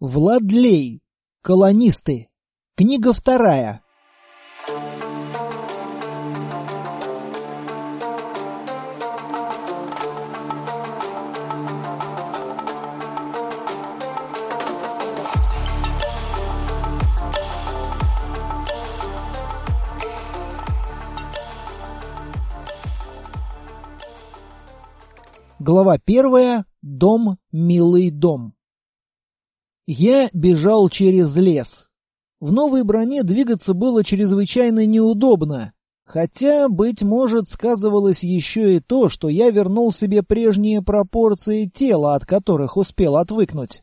Владлей. Колонисты. Книга вторая. Глава первая. Дом, милый дом. Я бежал через лес. В новой броне двигаться было чрезвычайно неудобно. Хотя, быть может, сказывалось еще и то, что я вернул себе прежние пропорции тела, от которых успел отвыкнуть.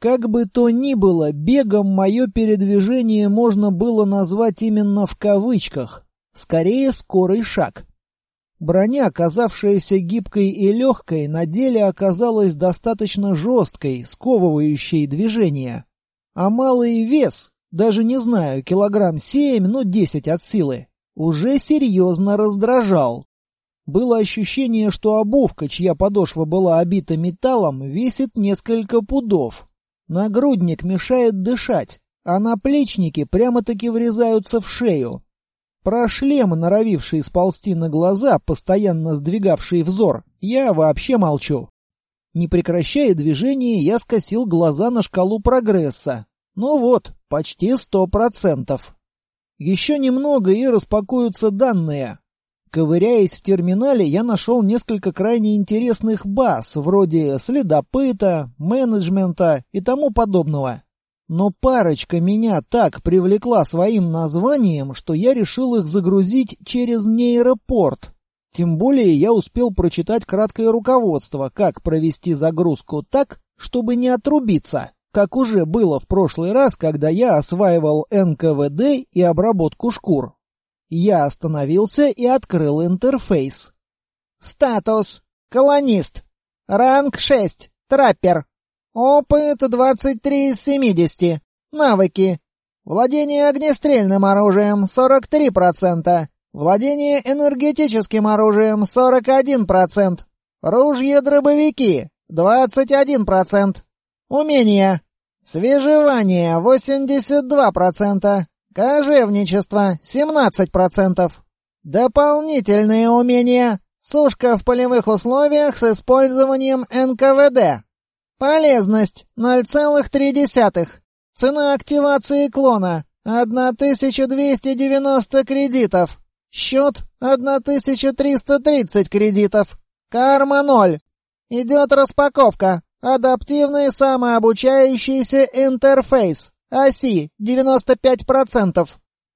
Как бы то ни было, бегом мое передвижение можно было назвать именно в кавычках. Скорее, скорый шаг. Броня, оказавшаяся гибкой и легкой, на деле оказалась достаточно жесткой, сковывающей движение. А малый вес, даже не знаю, килограмм семь, ну десять от силы, уже серьезно раздражал. Было ощущение, что обувка, чья подошва была обита металлом, весит несколько пудов. Нагрудник мешает дышать, а наплечники прямо-таки врезаются в шею. Про шлем, норовивший сползти на глаза, постоянно сдвигавший взор, я вообще молчу. Не прекращая движения, я скосил глаза на шкалу прогресса. Ну вот, почти сто процентов. Еще немного и распакуются данные. Ковыряясь в терминале, я нашел несколько крайне интересных баз, вроде следопыта, менеджмента и тому подобного. Но парочка меня так привлекла своим названием, что я решил их загрузить через нейропорт. Тем более я успел прочитать краткое руководство, как провести загрузку так, чтобы не отрубиться, как уже было в прошлый раз, когда я осваивал НКВД и обработку шкур. Я остановился и открыл интерфейс. Статус. Колонист. Ранг 6. Траппер. Опыт 23 из 70. Навыки. Владение огнестрельным оружием 43%. Владение энергетическим оружием 41%. Ружье-дробовики 21%. Умения. Свежевание 82%. Кожевничество 17%. Дополнительные умения. Сушка в полевых условиях с использованием НКВД Полезность 0,3. Цена активации клона 1290 кредитов. Счет 1330 кредитов. Карма 0. Идет распаковка. Адаптивный самообучающийся интерфейс. Оси 95%.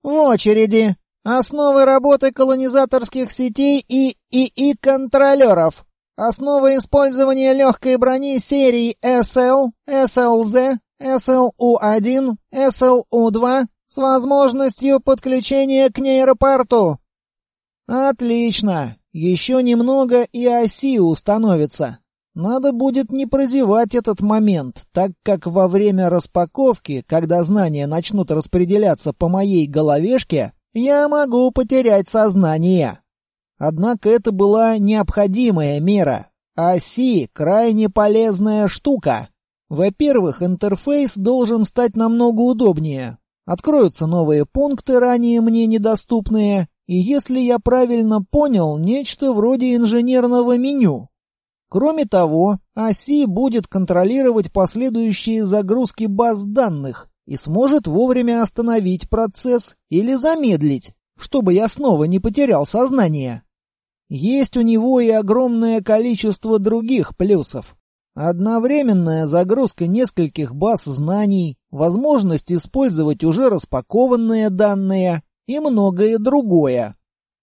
В очереди. Основы работы колонизаторских сетей и ИИ-контролеров. Основа использования легкой брони серий SL, SLZ, SLU-1, SLU-2 с возможностью подключения к нейропорту. Отлично. Еще немного и оси установится. Надо будет не прозевать этот момент, так как во время распаковки, когда знания начнут распределяться по моей головешке, я могу потерять сознание. Однако это была необходимая мера. Оси — крайне полезная штука. Во-первых, интерфейс должен стать намного удобнее. Откроются новые пункты, ранее мне недоступные, и если я правильно понял, нечто вроде инженерного меню. Кроме того, оси будет контролировать последующие загрузки баз данных и сможет вовремя остановить процесс или замедлить, чтобы я снова не потерял сознание. Есть у него и огромное количество других плюсов. Одновременная загрузка нескольких баз знаний, возможность использовать уже распакованные данные и многое другое.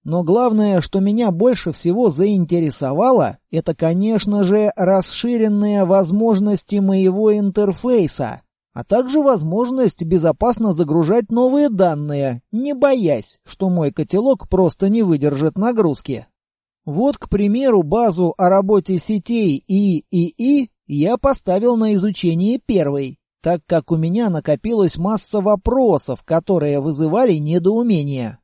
Но главное, что меня больше всего заинтересовало, это, конечно же, расширенные возможности моего интерфейса, а также возможность безопасно загружать новые данные, не боясь, что мой котелок просто не выдержит нагрузки. Вот, к примеру, базу о работе сетей ИИИ я поставил на изучение первой, так как у меня накопилась масса вопросов, которые вызывали недоумение.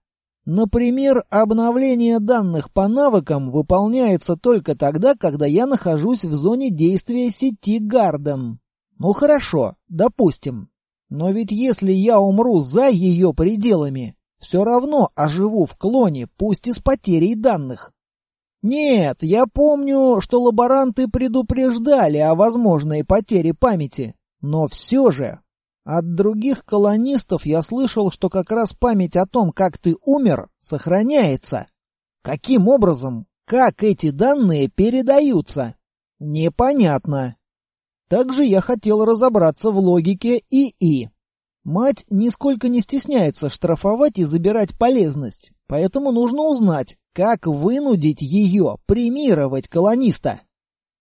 Например, обновление данных по навыкам выполняется только тогда, когда я нахожусь в зоне действия сети Гарден. Ну хорошо, допустим. Но ведь если я умру за ее пределами, все равно оживу в клоне, пусть и с потерей данных. Нет, я помню, что лаборанты предупреждали о возможной потере памяти. Но все же, от других колонистов я слышал, что как раз память о том, как ты умер, сохраняется. Каким образом? Как эти данные передаются? Непонятно. Также я хотел разобраться в логике ИИ. Мать нисколько не стесняется штрафовать и забирать полезность, поэтому нужно узнать, как вынудить ее премировать колониста.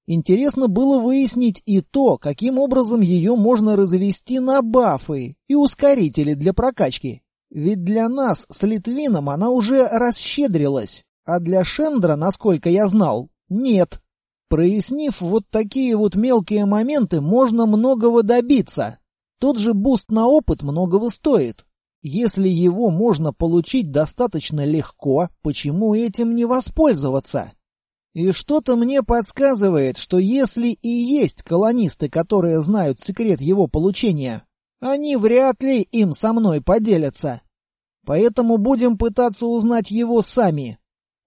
Интересно было выяснить и то, каким образом ее можно развести на бафы и ускорители для прокачки. Ведь для нас с Литвином она уже расщедрилась, а для Шендра, насколько я знал, нет. Прояснив вот такие вот мелкие моменты, можно многого добиться. Тот же буст на опыт многого стоит. Если его можно получить достаточно легко, почему этим не воспользоваться? И что-то мне подсказывает, что если и есть колонисты, которые знают секрет его получения, они вряд ли им со мной поделятся. Поэтому будем пытаться узнать его сами.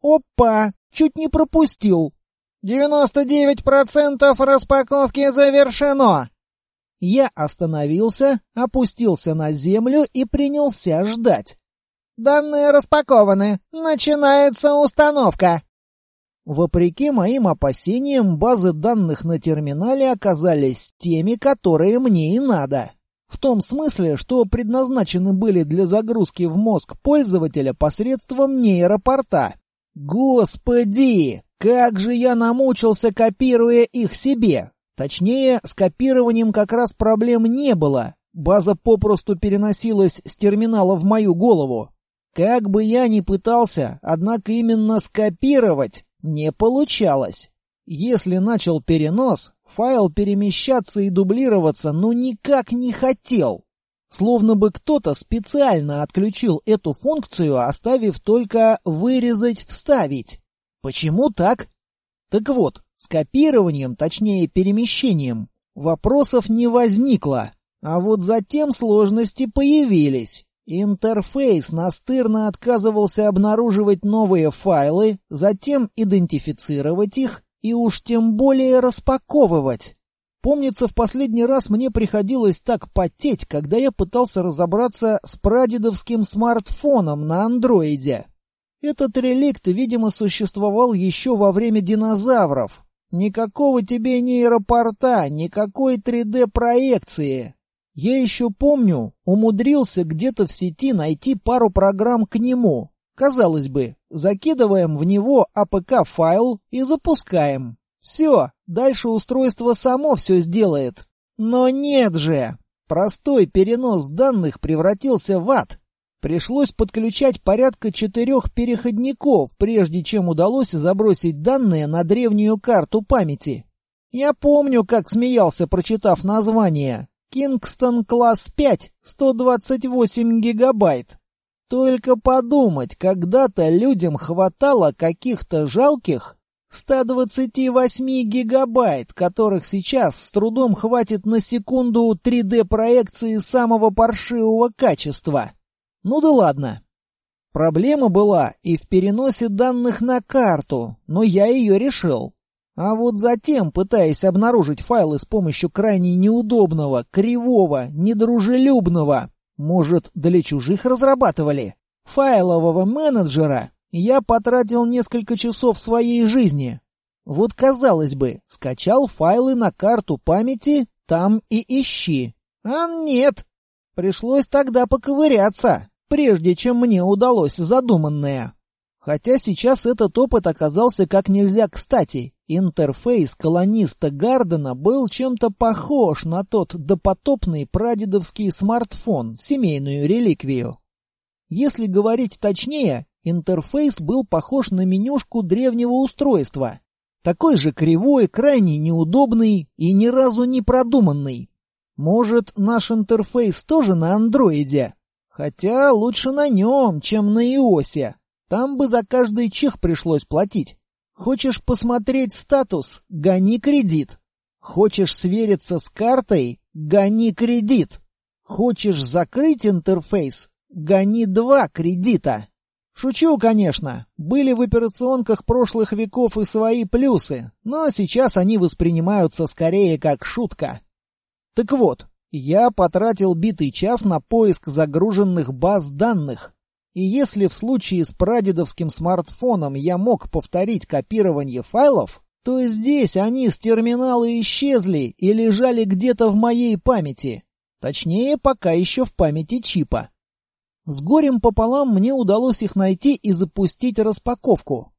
Опа! Чуть не пропустил. 99% распаковки завершено! Я остановился, опустился на землю и принялся ждать. «Данные распакованы. Начинается установка!» Вопреки моим опасениям, базы данных на терминале оказались теми, которые мне и надо. В том смысле, что предназначены были для загрузки в мозг пользователя посредством нейропорта. Господи, как же я намучился, копируя их себе! Точнее, с копированием как раз проблем не было. База попросту переносилась с терминала в мою голову. Как бы я ни пытался, однако именно скопировать не получалось. Если начал перенос, файл перемещаться и дублироваться ну никак не хотел. Словно бы кто-то специально отключил эту функцию, оставив только «вырезать-вставить». Почему так? Так вот, с копированием, точнее перемещением, вопросов не возникло. А вот затем сложности появились. Интерфейс настырно отказывался обнаруживать новые файлы, затем идентифицировать их и уж тем более распаковывать. Помнится, в последний раз мне приходилось так потеть, когда я пытался разобраться с прадедовским смартфоном на андроиде. Этот реликт, видимо, существовал еще во время динозавров. Никакого тебе нейропорта, никакой 3D-проекции. Я еще помню, умудрился где-то в сети найти пару программ к нему. Казалось бы, закидываем в него APK-файл и запускаем. Все, дальше устройство само все сделает. Но нет же! Простой перенос данных превратился в ад. Пришлось подключать порядка четырех переходников, прежде чем удалось забросить данные на древнюю карту памяти. Я помню, как смеялся, прочитав название. Кингстон класс 5, 128 гигабайт. Только подумать, когда-то людям хватало каких-то жалких 128 гигабайт, которых сейчас с трудом хватит на секунду 3D-проекции самого паршивого качества. Ну да ладно. Проблема была и в переносе данных на карту, но я ее решил. А вот затем, пытаясь обнаружить файлы с помощью крайне неудобного, кривого, недружелюбного, может, для чужих разрабатывали, файлового менеджера, я потратил несколько часов своей жизни. Вот, казалось бы, скачал файлы на карту памяти, там и ищи. А нет, пришлось тогда поковыряться, прежде чем мне удалось задуманное. Хотя сейчас этот опыт оказался как нельзя кстати. Интерфейс колониста Гардена был чем-то похож на тот допотопный прадедовский смартфон, семейную реликвию. Если говорить точнее, интерфейс был похож на менюшку древнего устройства. Такой же кривой, крайне неудобный и ни разу не продуманный. Может, наш интерфейс тоже на андроиде? Хотя лучше на нем, чем на иосе. Там бы за каждый чих пришлось платить. Хочешь посмотреть статус? Гони кредит. Хочешь свериться с картой? Гони кредит. Хочешь закрыть интерфейс? Гони два кредита. Шучу, конечно. Были в операционках прошлых веков и свои плюсы, но сейчас они воспринимаются скорее как шутка. Так вот, я потратил битый час на поиск загруженных баз данных. И если в случае с прадедовским смартфоном я мог повторить копирование файлов, то здесь они с терминала исчезли и лежали где-то в моей памяти. Точнее, пока еще в памяти чипа. С горем пополам мне удалось их найти и запустить распаковку.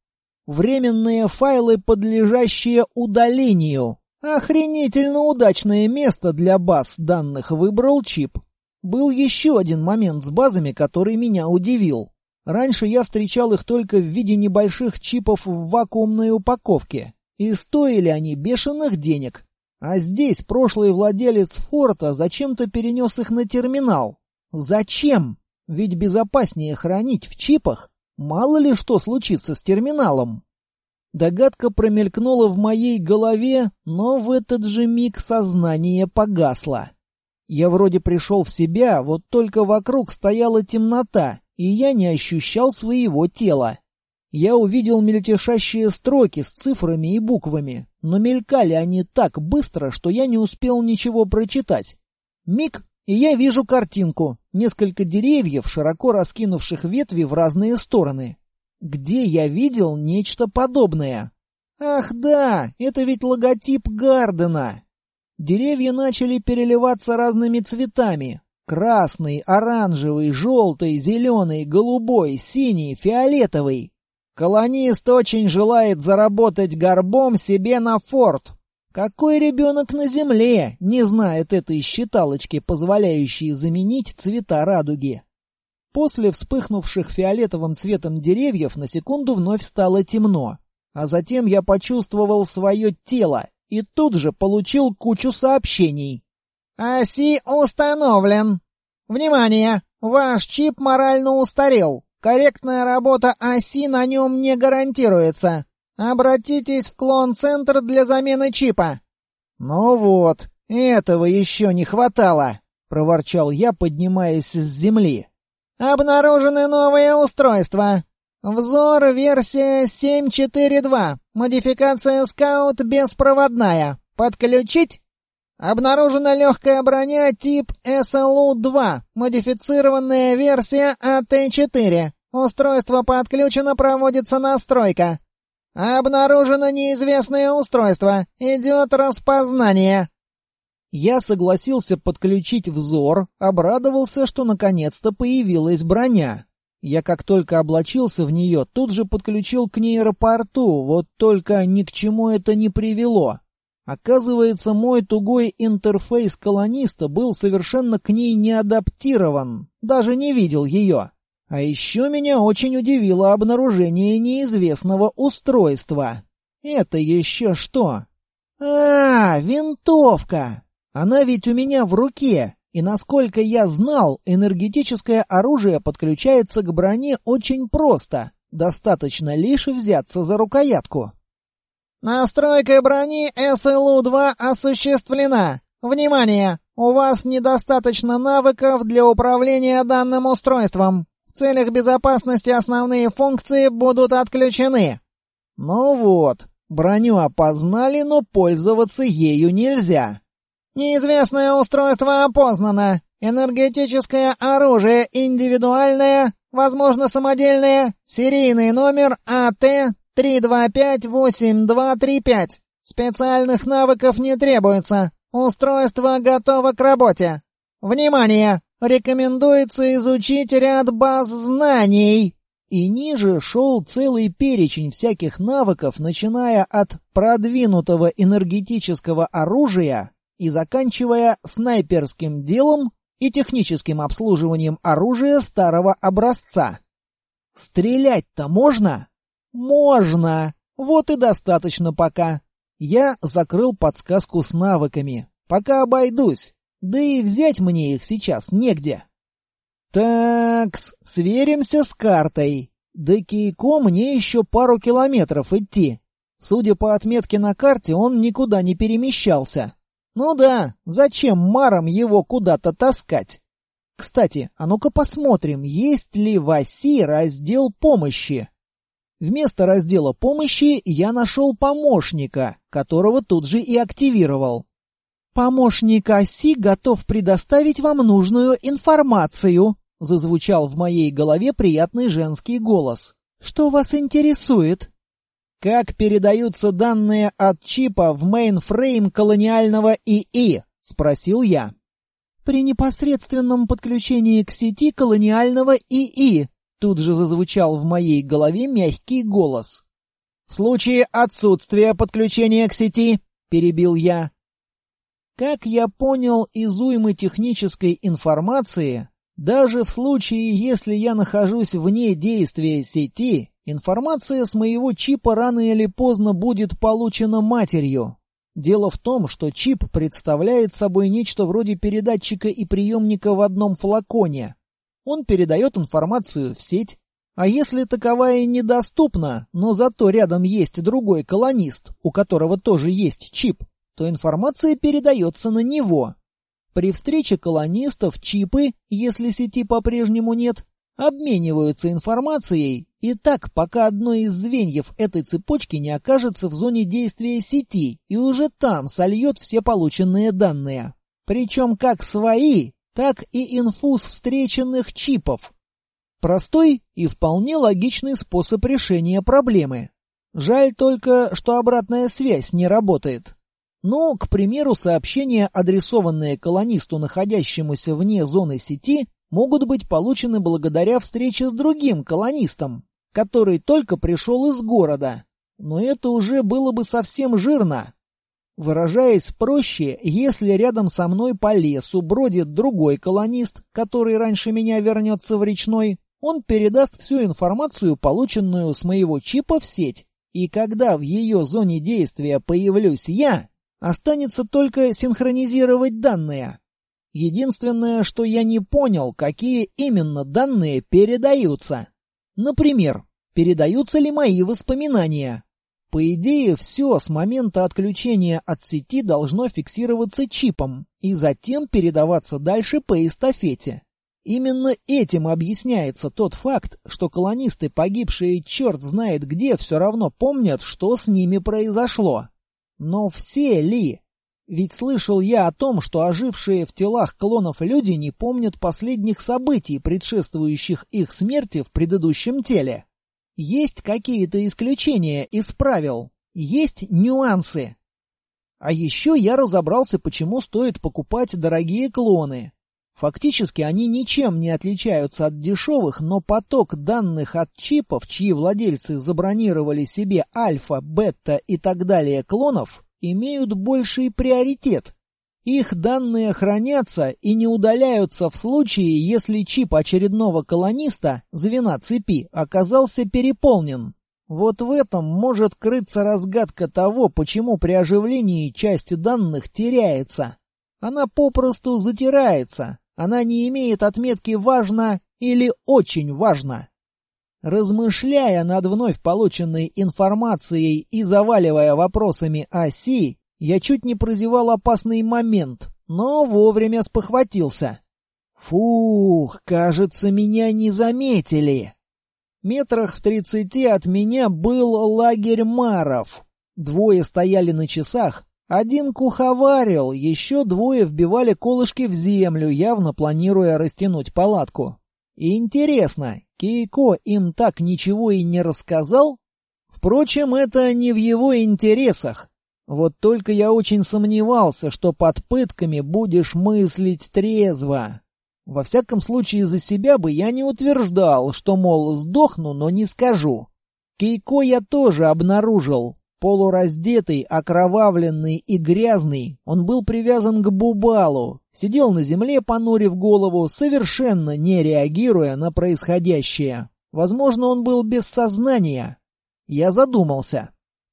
Временные файлы, подлежащие удалению. Охренительно удачное место для баз данных выбрал чип. Был еще один момент с базами, который меня удивил. Раньше я встречал их только в виде небольших чипов в вакуумной упаковке. И стоили они бешеных денег. А здесь прошлый владелец форта зачем-то перенес их на терминал. Зачем? Ведь безопаснее хранить в чипах. Мало ли что случится с терминалом. Догадка промелькнула в моей голове, но в этот же миг сознание погасло. Я вроде пришел в себя, вот только вокруг стояла темнота, и я не ощущал своего тела. Я увидел мельтешащие строки с цифрами и буквами, но мелькали они так быстро, что я не успел ничего прочитать. Миг, и я вижу картинку. Несколько деревьев, широко раскинувших ветви в разные стороны. Где я видел нечто подобное? Ах да, это ведь логотип Гардена. Деревья начали переливаться разными цветами. Красный, оранжевый, желтый, зеленый, голубой, синий, фиолетовый. Колонист очень желает заработать горбом себе на форт. Какой ребенок на земле не знает этой считалочки, позволяющей заменить цвета радуги? После вспыхнувших фиолетовым цветом деревьев на секунду вновь стало темно. А затем я почувствовал свое тело и тут же получил кучу сообщений. «Оси установлен. Внимание! Ваш чип морально устарел. Корректная работа оси на нем не гарантируется. Обратитесь в клон-центр для замены чипа». «Ну вот, этого еще не хватало», — проворчал я, поднимаясь с земли. «Обнаружены новые устройства. Взор версия 7.4.2. Модификация скаут беспроводная. Подключить?» Обнаружена легкая броня тип SLU-2, модифицированная версия АТ-4. Устройство подключено, проводится настройка. Обнаружено неизвестное устройство. Идет распознание. Я согласился подключить взор, обрадовался, что наконец-то появилась броня. Я как только облачился в нее, тут же подключил к нейропорту, вот только ни к чему это не привело. Оказывается, мой тугой интерфейс колониста был совершенно к ней не адаптирован, даже не видел ее. А еще меня очень удивило обнаружение неизвестного устройства. Это еще что? А, винтовка! Она ведь у меня в руке, и насколько я знал, энергетическое оружие подключается к броне очень просто. Достаточно лишь взяться за рукоятку. Настройка брони СЛУ-2 осуществлена. Внимание! У вас недостаточно навыков для управления данным устройством. В целях безопасности основные функции будут отключены. Ну вот, броню опознали, но пользоваться ею нельзя. Неизвестное устройство опознано. Энергетическое оружие индивидуальное, возможно самодельное, серийный номер АТ 3258235. Специальных навыков не требуется. Устройство готово к работе. Внимание! Рекомендуется изучить ряд баз знаний. И ниже шел целый перечень всяких навыков, начиная от продвинутого энергетического оружия и заканчивая снайперским делом и техническим обслуживанием оружия старого образца. Стрелять-то можно? Можно! Вот и достаточно пока. Я закрыл подсказку с навыками. Пока обойдусь. Да и взять мне их сейчас негде. Такс, сверимся с картой. До Кейко мне еще пару километров идти. Судя по отметке на карте, он никуда не перемещался. Ну да, зачем марам его куда-то таскать? Кстати, а ну-ка посмотрим, есть ли в оси раздел помощи. Вместо раздела помощи я нашел помощника, которого тут же и активировал. «Помощник оси готов предоставить вам нужную информацию», зазвучал в моей голове приятный женский голос. «Что вас интересует?» «Как передаются данные от чипа в мейнфрейм колониального ИИ?» — спросил я. «При непосредственном подключении к сети колониального ИИ», тут же зазвучал в моей голове мягкий голос. «В случае отсутствия подключения к сети», — перебил я. Как я понял из уймы технической информации, даже в случае, если я нахожусь вне действия сети, Информация с моего чипа рано или поздно будет получена матерью. Дело в том, что чип представляет собой нечто вроде передатчика и приемника в одном флаконе. Он передает информацию в сеть, а если таковая недоступна, но зато рядом есть другой колонист, у которого тоже есть чип, то информация передается на него. При встрече колонистов чипы, если сети по-прежнему нет, обмениваются информацией и так, пока одно из звеньев этой цепочки не окажется в зоне действия сети и уже там сольет все полученные данные. Причем как свои, так и инфуз встреченных чипов. Простой и вполне логичный способ решения проблемы. Жаль только, что обратная связь не работает. Ну, к примеру, сообщения, адресованные колонисту, находящемуся вне зоны сети, могут быть получены благодаря встрече с другим колонистом, который только пришел из города. Но это уже было бы совсем жирно. Выражаясь проще, если рядом со мной по лесу бродит другой колонист, который раньше меня вернется в речной, он передаст всю информацию, полученную с моего чипа, в сеть. И когда в ее зоне действия появлюсь я, останется только синхронизировать данные. Единственное, что я не понял, какие именно данные передаются. Например, передаются ли мои воспоминания? По идее, все с момента отключения от сети должно фиксироваться чипом и затем передаваться дальше по эстафете. Именно этим объясняется тот факт, что колонисты, погибшие черт знает где, все равно помнят, что с ними произошло. Но все ли? Ведь слышал я о том, что ожившие в телах клонов люди не помнят последних событий, предшествующих их смерти в предыдущем теле. Есть какие-то исключения из правил, есть нюансы. А еще я разобрался, почему стоит покупать дорогие клоны. Фактически они ничем не отличаются от дешевых, но поток данных от чипов, чьи владельцы забронировали себе альфа, бета и так далее клонов, имеют больший приоритет. Их данные хранятся и не удаляются в случае, если чип очередного колониста, звена цепи, оказался переполнен. Вот в этом может крыться разгадка того, почему при оживлении часть данных теряется. Она попросту затирается, она не имеет отметки «важно» или «очень важно». Размышляя над вновь полученной информацией и заваливая вопросами оси, я чуть не прозевал опасный момент, но вовремя спохватился. Фух, кажется, меня не заметили. Метрах в тридцати от меня был лагерь маров. Двое стояли на часах, один куховарил, еще двое вбивали колышки в землю, явно планируя растянуть палатку. Интересно, Кейко им так ничего и не рассказал? Впрочем, это не в его интересах. Вот только я очень сомневался, что под пытками будешь мыслить трезво. Во всяком случае, за себя бы я не утверждал, что, мол, сдохну, но не скажу. Кейко я тоже обнаружил. Полураздетый, окровавленный и грязный, он был привязан к Бубалу, сидел на земле, понурив голову, совершенно не реагируя на происходящее. Возможно, он был без сознания. Я задумался.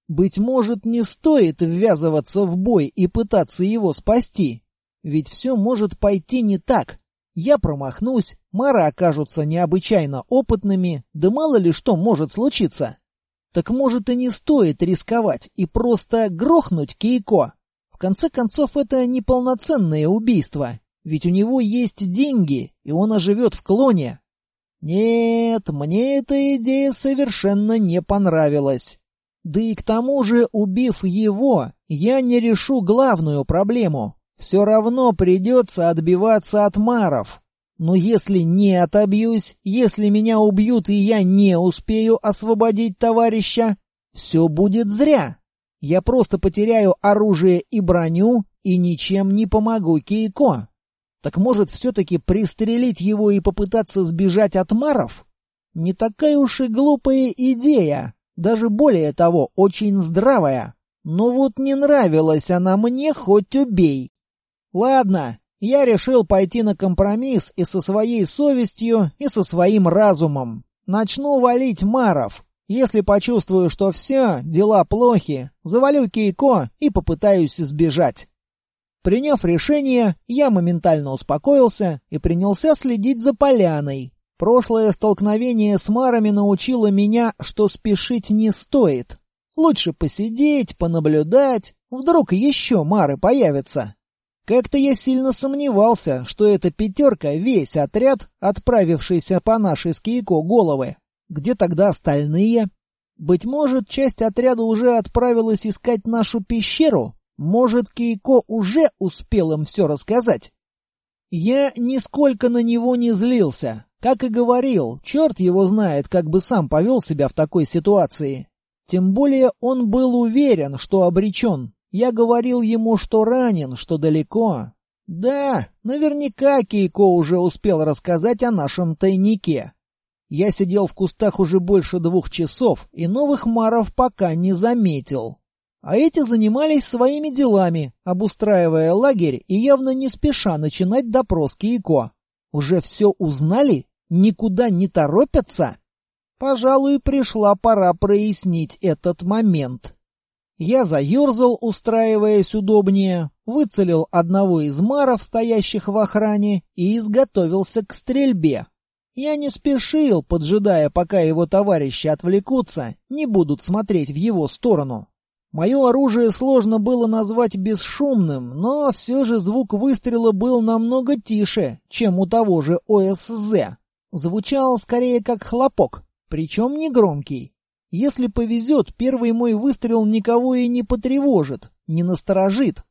Быть может, не стоит ввязываться в бой и пытаться его спасти. Ведь все может пойти не так. Я промахнусь, мары окажутся необычайно опытными, да мало ли что может случиться. Так может и не стоит рисковать и просто грохнуть Кейко? Конце концов, это неполноценное убийство, ведь у него есть деньги, и он оживет в клоне. Нет, мне эта идея совершенно не понравилась. Да и к тому же, убив его, я не решу главную проблему. Все равно придется отбиваться от маров. Но если не отобьюсь, если меня убьют и я не успею освободить товарища, все будет зря. Я просто потеряю оружие и броню и ничем не помогу Кейко. Так может все-таки пристрелить его и попытаться сбежать от маров? Не такая уж и глупая идея, даже более того, очень здравая. Но вот не нравилась она мне, хоть убей. Ладно, я решил пойти на компромисс и со своей совестью, и со своим разумом. Начну валить маров. Если почувствую, что все, дела плохи, завалю Кейко и попытаюсь сбежать. Приняв решение, я моментально успокоился и принялся следить за поляной. Прошлое столкновение с марами научило меня, что спешить не стоит. Лучше посидеть, понаблюдать, вдруг еще мары появятся. Как-то я сильно сомневался, что эта пятерка — весь отряд, отправившийся по нашей с Кейко головы. Где тогда остальные? Быть может, часть отряда уже отправилась искать нашу пещеру? Может, Кейко уже успел им все рассказать? Я нисколько на него не злился. Как и говорил, черт его знает, как бы сам повел себя в такой ситуации. Тем более он был уверен, что обречен. Я говорил ему, что ранен, что далеко. Да, наверняка Кейко уже успел рассказать о нашем тайнике. Я сидел в кустах уже больше двух часов и новых маров пока не заметил. А эти занимались своими делами, обустраивая лагерь и явно не спеша начинать допрос Кейко. Уже все узнали? Никуда не торопятся? Пожалуй, пришла пора прояснить этот момент. Я заерзал, устраиваясь удобнее, выцелил одного из маров, стоящих в охране, и изготовился к стрельбе. Я не спешил, поджидая, пока его товарищи отвлекутся, не будут смотреть в его сторону. Мое оружие сложно было назвать бесшумным, но все же звук выстрела был намного тише, чем у того же ОСЗ. Звучал скорее как хлопок, причем не громкий. Если повезет, первый мой выстрел никого и не потревожит, не насторожит.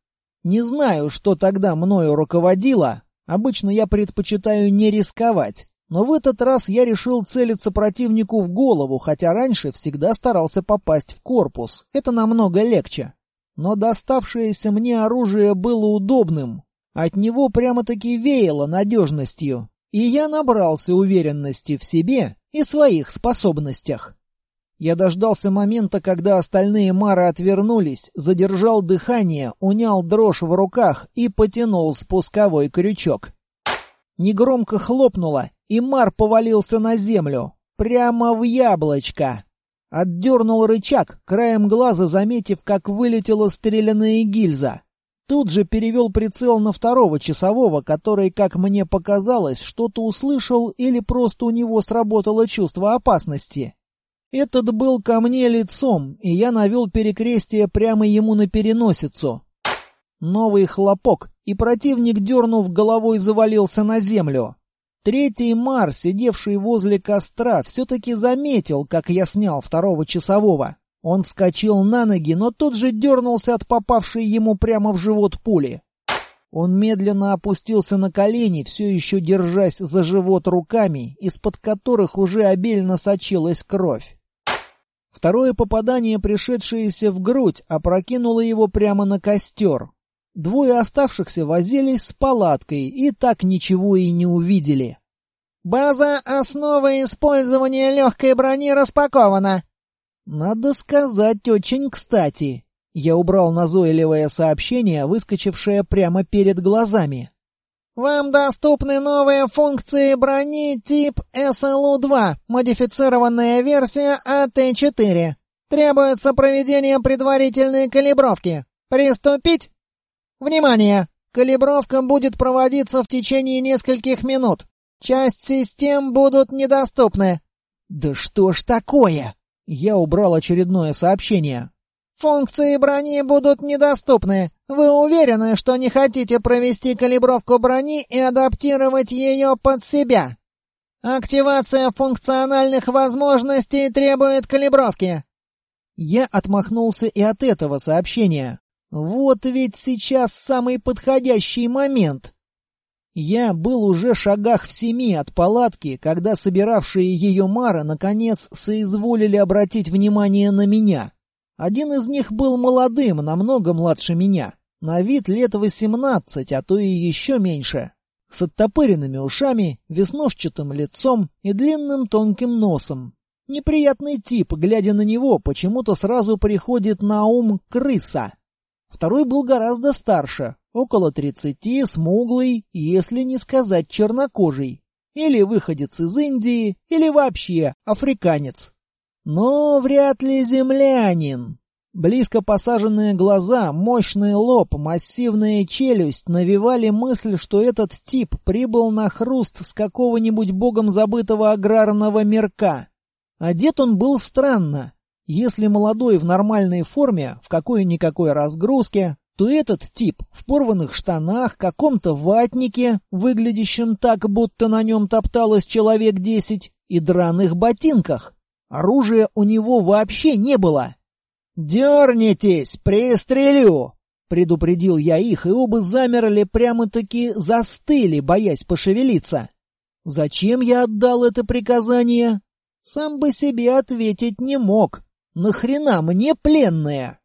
Не знаю, что тогда мною руководило. Обычно я предпочитаю не рисковать. Но в этот раз я решил целиться противнику в голову, хотя раньше всегда старался попасть в корпус. Это намного легче. Но доставшееся мне оружие было удобным. От него прямо-таки веяло надежностью. И я набрался уверенности в себе и своих способностях. Я дождался момента, когда остальные мары отвернулись, задержал дыхание, унял дрожь в руках и потянул спусковой крючок. Негромко хлопнуло, и Мар повалился на землю. Прямо в яблочко. Отдернул рычаг, краем глаза заметив, как вылетела стрелянная гильза. Тут же перевел прицел на второго часового, который, как мне показалось, что-то услышал или просто у него сработало чувство опасности. Этот был ко мне лицом, и я навел перекрестие прямо ему на переносицу. Новый хлопок, и противник, дернув головой, завалился на землю. Третий Мар, сидевший возле костра, все-таки заметил, как я снял второго часового. Он вскочил на ноги, но тут же дернулся от попавшей ему прямо в живот пули. Он медленно опустился на колени, все еще держась за живот руками, из-под которых уже обильно сочилась кровь. Второе попадание, пришедшееся в грудь, опрокинуло его прямо на костер. Двое оставшихся возились с палаткой и так ничего и не увидели. «База основы использования легкой брони распакована!» «Надо сказать, очень кстати!» Я убрал назойливое сообщение, выскочившее прямо перед глазами. «Вам доступны новые функции брони тип SLU-2, модифицированная версия АТ-4. Требуется проведение предварительной калибровки. Приступить?» Внимание! Калибровка будет проводиться в течение нескольких минут. Часть систем будут недоступны. Да что ж такое? Я убрал очередное сообщение. «Функции брони будут недоступны. Вы уверены, что не хотите провести калибровку брони и адаптировать ее под себя? Активация функциональных возможностей требует калибровки». Я отмахнулся и от этого сообщения. Вот ведь сейчас самый подходящий момент. Я был уже шагах в семи от палатки, когда собиравшие ее Мара наконец соизволили обратить внимание на меня. Один из них был молодым, намного младше меня, на вид лет восемнадцать, а то и еще меньше, с оттопыренными ушами, веснушчатым лицом и длинным тонким носом. Неприятный тип, глядя на него, почему-то сразу приходит на ум крыса. Второй был гораздо старше, около тридцати, смуглый, если не сказать чернокожий. Или выходец из Индии, или вообще африканец. Но вряд ли землянин. Близко посаженные глаза, мощный лоб, массивная челюсть навевали мысль, что этот тип прибыл на хруст с какого-нибудь богом забытого аграрного мирка. Одет он был странно. Если молодой в нормальной форме, в какой-никакой разгрузке, то этот тип в порванных штанах, каком-то ватнике, выглядящем так, будто на нем топталось человек десять, и драных ботинках. Оружия у него вообще не было. «Дернитесь, пристрелю!» Предупредил я их, и оба замерли, прямо-таки застыли, боясь пошевелиться. Зачем я отдал это приказание? Сам бы себе ответить не мог. Нахрена мне пленные?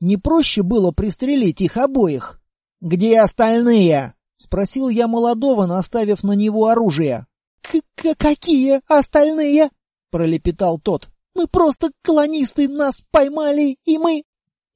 Не проще было пристрелить их обоих? «Где остальные?» — спросил я молодого, наставив на него оружие. К «Какие остальные?» — пролепетал тот. «Мы просто колонисты, нас поймали, и мы...»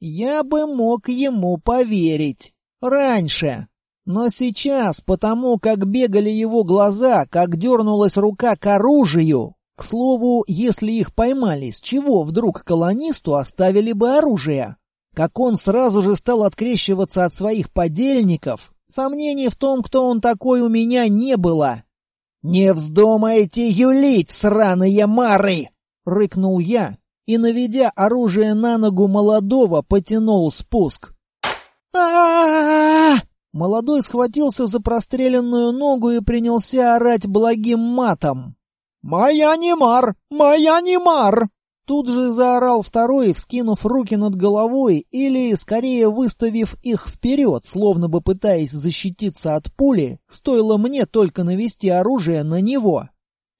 Я бы мог ему поверить. Раньше. Но сейчас, потому как бегали его глаза, как дернулась рука к оружию... К слову, если их поймали, с чего вдруг колонисту оставили бы оружие? Как он сразу же стал открещиваться от своих подельников, сомнений в том, кто он такой, у меня не было. «Не вздумайте юлить, сраные мары!» — рыкнул я и, наведя оружие на ногу молодого, потянул спуск. а Молодой схватился за простреленную ногу и принялся орать благим матом. «Моя не мар! Моя не мар!» Тут же заорал второй, вскинув руки над головой или, скорее, выставив их вперед, словно бы пытаясь защититься от пули, стоило мне только навести оружие на него.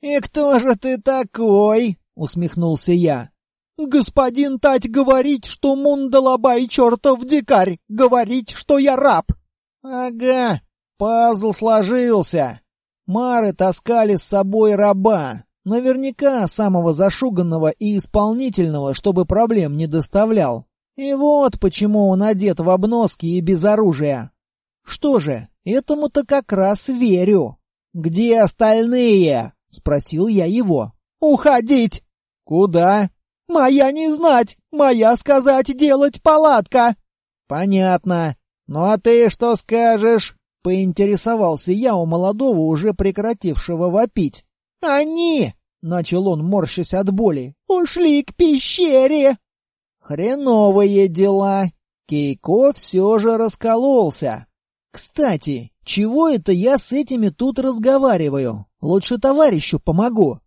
«И кто же ты такой?» — усмехнулся я. «Господин Тать говорит, что Мундалабай чертов дикарь, говорит, что я раб!» «Ага, пазл сложился!» Мары таскали с собой раба, Наверняка самого зашуганного и исполнительного, чтобы проблем не доставлял. И вот почему он одет в обноски и без оружия. Что же, этому-то как раз верю. «Где остальные?» — спросил я его. «Уходить!» «Куда?» «Моя не знать! Моя сказать делать палатка!» «Понятно. Ну а ты что скажешь?» — поинтересовался я у молодого, уже прекратившего вопить. «Они!» — начал он, морщась от боли. «Ушли к пещере!» «Хреновые дела!» Кейко все же раскололся. «Кстати, чего это я с этими тут разговариваю? Лучше товарищу помогу».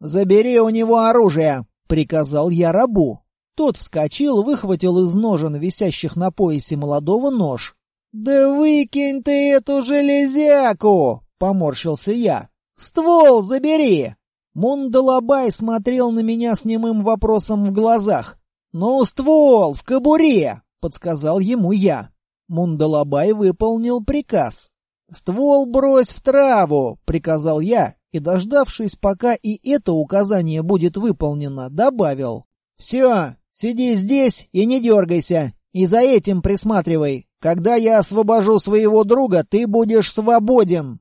«Забери у него оружие!» — приказал я рабу. Тот вскочил, выхватил из ножен, висящих на поясе молодого, нож. «Да выкинь ты эту железяку!» — поморщился я. «Ствол забери!» Мундалабай смотрел на меня с немым вопросом в глазах. «Ну, ствол, в кобуре!» — подсказал ему я. Мундалабай выполнил приказ. «Ствол брось в траву!» — приказал я, и, дождавшись, пока и это указание будет выполнено, добавил. «Все, сиди здесь и не дергайся, и за этим присматривай. Когда я освобожу своего друга, ты будешь свободен!»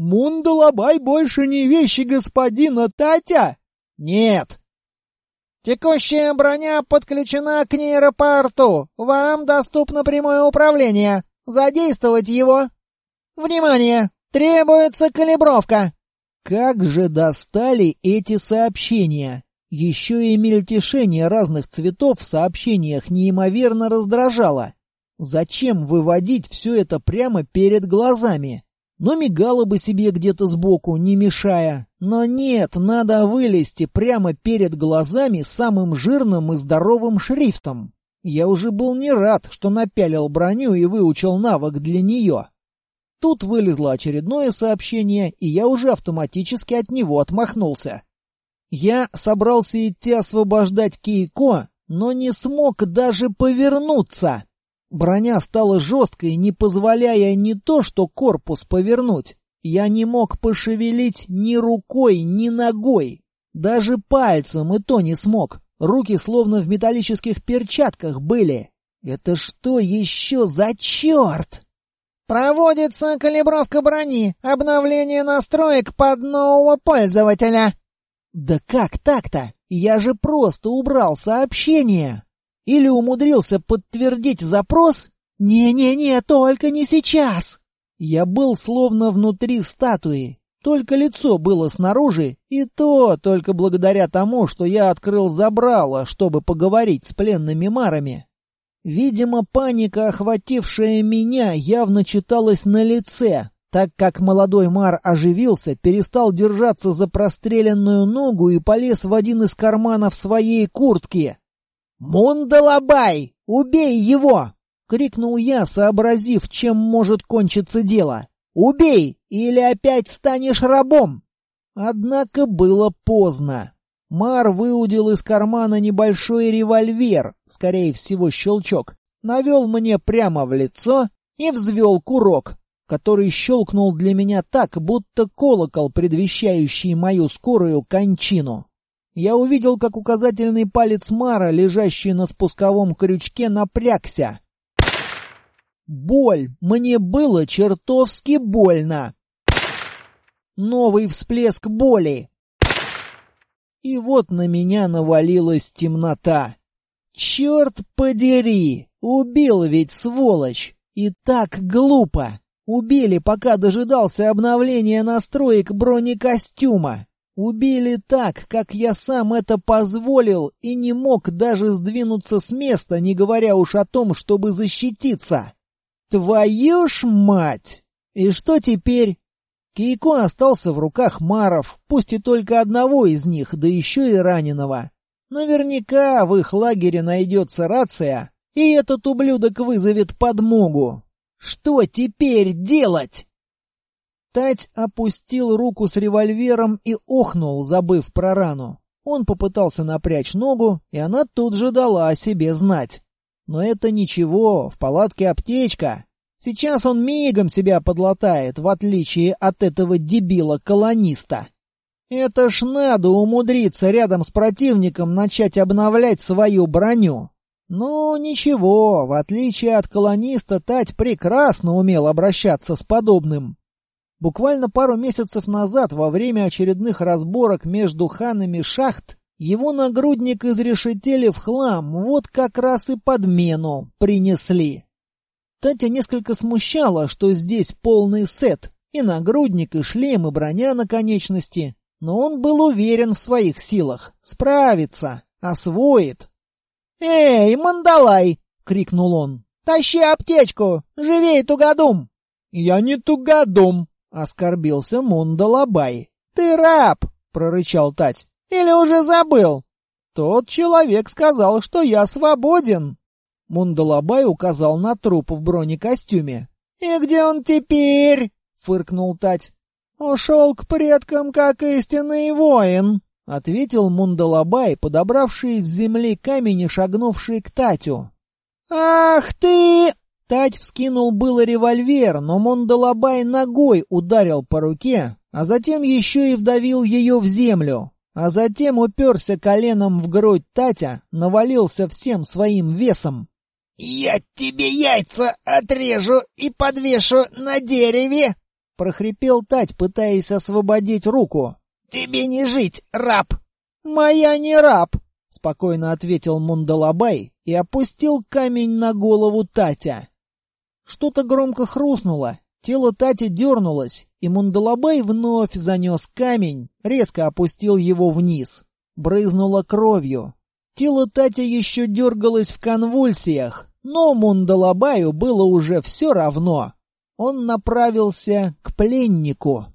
Мундалабай больше не вещи господина Татя? Нет. Текущая броня подключена к нейропорту. Вам доступно прямое управление. Задействовать его. Внимание! Требуется калибровка. Как же достали эти сообщения? Еще и мельтешение разных цветов в сообщениях неимоверно раздражало. Зачем выводить все это прямо перед глазами? Но мигало бы себе где-то сбоку, не мешая. Но нет, надо вылезти прямо перед глазами самым жирным и здоровым шрифтом. Я уже был не рад, что напялил броню и выучил навык для нее. Тут вылезло очередное сообщение, и я уже автоматически от него отмахнулся. Я собрался идти освобождать Кейко, но не смог даже повернуться. Броня стала жесткой, не позволяя не то что корпус повернуть. Я не мог пошевелить ни рукой, ни ногой. Даже пальцем и то не смог. Руки словно в металлических перчатках были. Это что еще за черт? Проводится калибровка брони, обновление настроек под нового пользователя. Да как так-то? Я же просто убрал сообщение. Или умудрился подтвердить запрос? Не-не-не, только не сейчас. Я был словно внутри статуи. Только лицо было снаружи, и то только благодаря тому, что я открыл забрало, чтобы поговорить с пленными марами. Видимо, паника, охватившая меня, явно читалась на лице, так как молодой Мар оживился, перестал держаться за простреленную ногу и полез в один из карманов своей куртки. «Мундалабай! Убей его!» — крикнул я, сообразив, чем может кончиться дело. «Убей, или опять станешь рабом!» Однако было поздно. Мар выудил из кармана небольшой револьвер, скорее всего щелчок, навел мне прямо в лицо и взвел курок, который щелкнул для меня так, будто колокол, предвещающий мою скорую кончину. Я увидел, как указательный палец Мара, лежащий на спусковом крючке, напрягся. Боль! Мне было чертовски больно! Новый всплеск боли! И вот на меня навалилась темнота. Черт подери! Убил ведь, сволочь! И так глупо! Убили, пока дожидался обновления настроек бронекостюма. Убили так, как я сам это позволил и не мог даже сдвинуться с места, не говоря уж о том, чтобы защититься. Твою ж мать! И что теперь? Кейко остался в руках маров, пусть и только одного из них, да еще и раненого. Наверняка в их лагере найдется рация, и этот ублюдок вызовет подмогу. Что теперь делать? Тать опустил руку с револьвером и охнул, забыв про рану. Он попытался напрячь ногу, и она тут же дала о себе знать. Но это ничего, в палатке аптечка. Сейчас он мигом себя подлатает, в отличие от этого дебила-колониста. Это ж надо умудриться рядом с противником начать обновлять свою броню. Ну, ничего, в отличие от колониста, Тать прекрасно умел обращаться с подобным. Буквально пару месяцев назад, во время очередных разборок между ханами шахт, его нагрудник изрешетели в хлам, вот как раз и подмену принесли. Татя несколько смущала, что здесь полный сет, и нагрудник, и шлем, и броня на конечности, но он был уверен в своих силах, справится, освоит. «Эй, Мандалай!» — крикнул он. «Тащи аптечку! Живей, Тугадум!» «Я не Тугадум!» — оскорбился Мундалабай. «Ты раб!» — прорычал Тать. «Или уже забыл?» «Тот человек сказал, что я свободен!» Мундалабай указал на труп в бронекостюме. «И где он теперь?» — фыркнул Тать. «Ушел к предкам, как истинный воин!» — ответил Мундалабай, подобравший с земли камень и шагнувший к Татю. «Ах ты!» Тать вскинул было револьвер, но Мундалабай ногой ударил по руке, а затем еще и вдавил ее в землю. А затем уперся коленом в грудь Татя, навалился всем своим весом. «Я тебе яйца отрежу и подвешу на дереве!» — прохрипел Тать, пытаясь освободить руку. «Тебе не жить, раб!» «Моя не раб!» — спокойно ответил Мундалабай и опустил камень на голову Татя. Что-то громко хрустнуло, тело Тати дернулось, и Мундалабай вновь занес камень, резко опустил его вниз. брызнула кровью. Тело Тати еще дергалось в конвульсиях, но Мундалабаю было уже все равно. Он направился к пленнику.